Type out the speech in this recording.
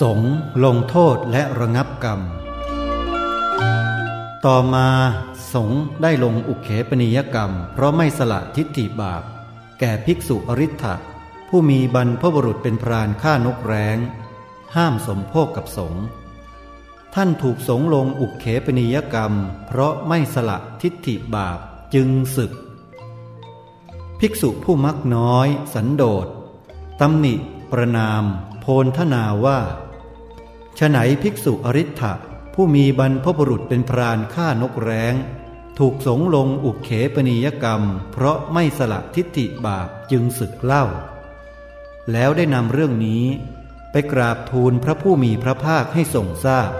สงลงโทษและระงับกรรม ต่อมาสงได้ลงอุเขปนิยกรรม เพราะไม่สละทิฏฐิบาป แก่ภิกษุอริ t ะผู้มีบรรพบุรุษเป็นพรานฆ่านกแร้ง ห้ามสมโภคกับสงท่านถูกสงลงอุเขปนิยกรรม เพราะไม่สละทิฏฐิบาปจึงศึก ภิกษุผู้มักน้อย สันโดษตำหนิ ประนามโพนทนาว่าฉไหนภิกษุอริ t ะผู้มีบรรพบุรุษเป็นพรานฆ่านกแร้ง ถูกสงลงอุกเขปนิยกรรม เพราะไม่สละทิฏฐิบาปจึงศึกเล่า แล้วได้นำเรื่องนี้ ไปกราบทูลพระผู้มีพระภาคให้ทรงทราบ